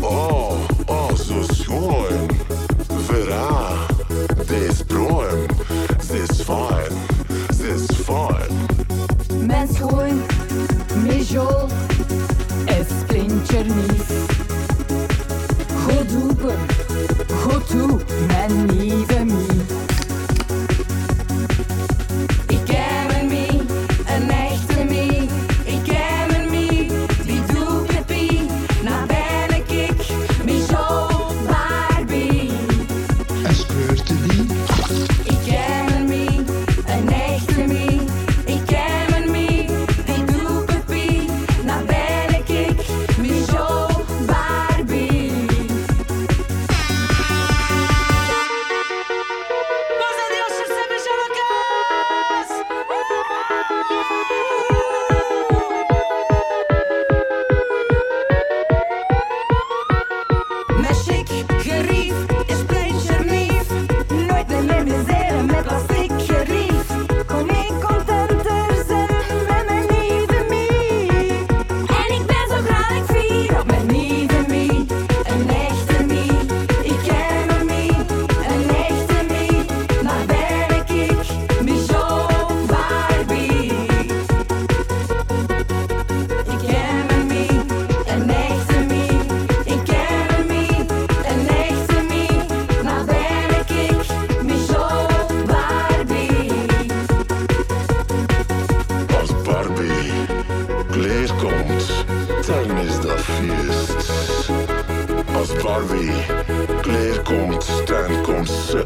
Oh, oh, zo schoon. Vera, dit is bruin. ze is fijn, ze is fijn. Mijn schoon, mijn es splinter niet. Goed doepen, goed toe, mijn lieve. Kleer komt, stein komt, ze.